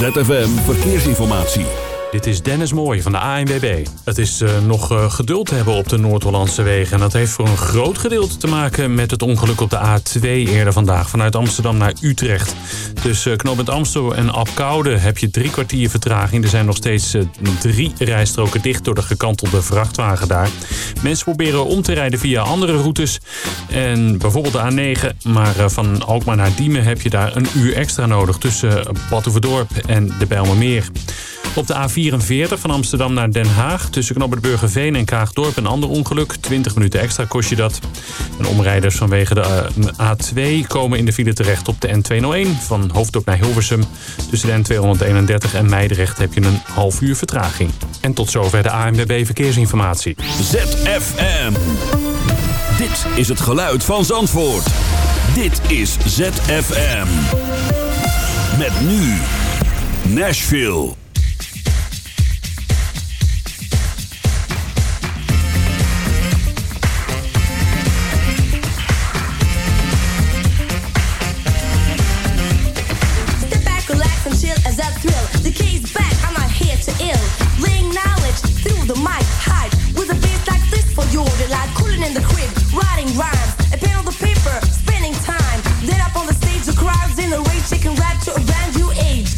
ZFM Verkeersinformatie. Dit is Dennis Mooij van de ANWB. Het is uh, nog uh, geduld hebben op de Noord-Hollandse wegen. En dat heeft voor een groot gedeelte te maken met het ongeluk op de A2 eerder vandaag. Vanuit Amsterdam naar Utrecht. Tussen uh, Knoopend Amstel en Apkoude heb je drie kwartier vertraging. Er zijn nog steeds drie rijstroken dicht door de gekantelde vrachtwagen daar. Mensen proberen om te rijden via andere routes. En bijvoorbeeld de A9. Maar van Alkmaar naar Diemen heb je daar een uur extra nodig. Tussen Batuverdorp en de Bijlmermeer. Op de A44 van Amsterdam naar Den Haag... tussen Knobbert Burgerveen en Kaagdorp een ander ongeluk. 20 minuten extra kost je dat. En omrijders vanwege de A2 komen in de file terecht op de N201... van Hoofddorp naar Hilversum. Tussen de N231 en Meidrecht heb je een half uur vertraging. En tot zover de ANWB Verkeersinformatie. ZFM. Dit is het geluid van Zandvoort. Dit is ZFM. Met nu Nashville. distorted, like cooling in the crib, writing rhymes, a pen on the paper, spending time. Then up on the stage, the crowd's in a rage, they can rap to a brand new age.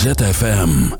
ZFM.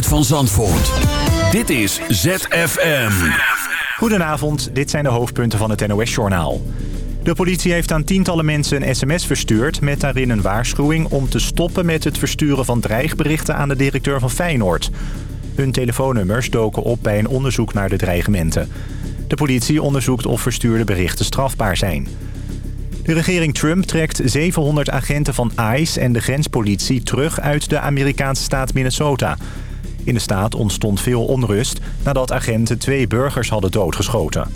Van Zandvoort. Dit is ZFM. Goedenavond, dit zijn de hoofdpunten van het NOS-journaal. De politie heeft aan tientallen mensen een sms verstuurd... met daarin een waarschuwing om te stoppen met het versturen van dreigberichten... aan de directeur van Feyenoord. Hun telefoonnummers doken op bij een onderzoek naar de dreigementen. De politie onderzoekt of verstuurde berichten strafbaar zijn. De regering Trump trekt 700 agenten van ICE en de grenspolitie terug uit de Amerikaanse staat Minnesota. In de staat ontstond veel onrust nadat agenten twee burgers hadden doodgeschoten.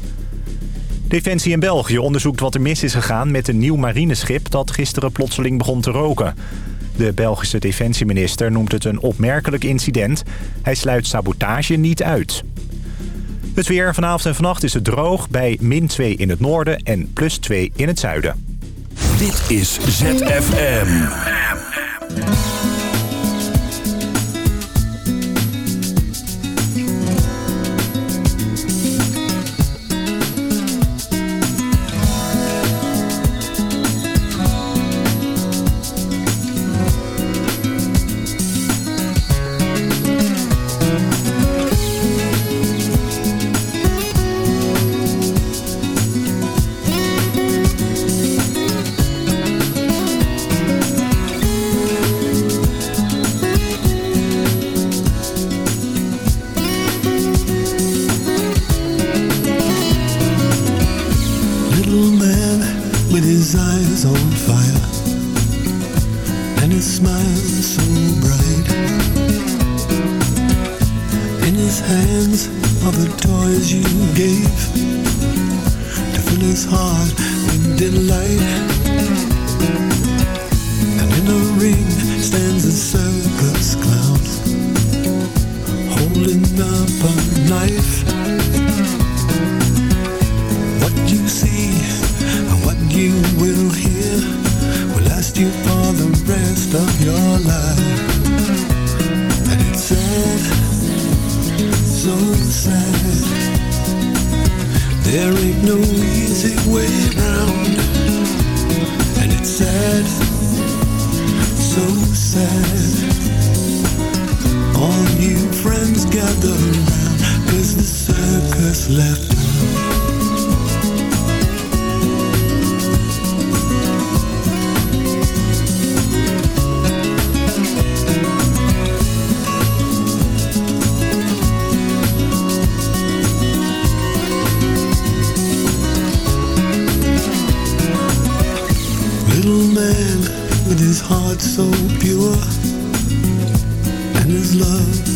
Defensie in België onderzoekt wat er mis is gegaan met een nieuw marineschip dat gisteren plotseling begon te roken. De Belgische defensieminister noemt het een opmerkelijk incident. Hij sluit sabotage niet uit. Het weer vanavond en vannacht is het droog bij min 2 in het noorden en plus 2 in het zuiden. Dit is ZFM. Love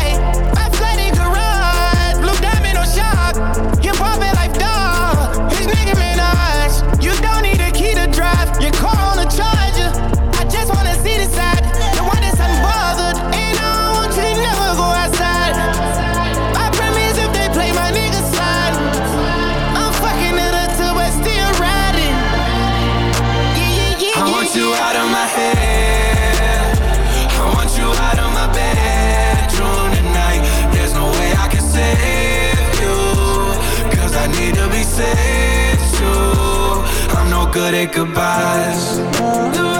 say goodbyes.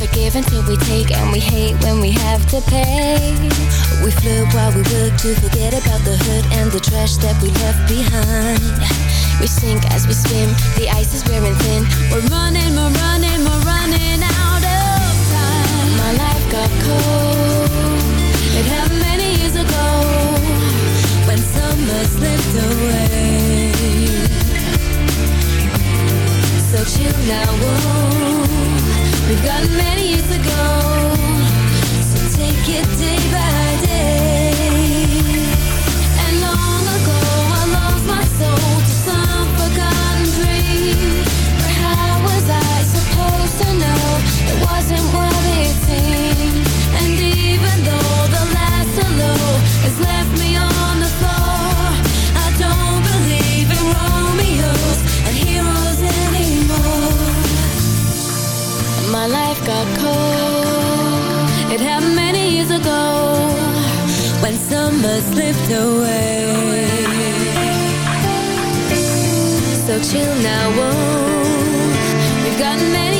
Wake, never give until we take And we hate when we have to pay We flip while we work to forget about the hood And the trash that we left behind We sink as we swim, the ice is wearing thin We're running, we're running, we're running out of time My life got cold It happened many years ago when summer slipped away. So chill now, whoa. Got many years. So take it day by day. And long ago I lost my soul to some forgotten dream. But how was I supposed to know it wasn't it? Summer slipped away. So chill now, whoa. We've got many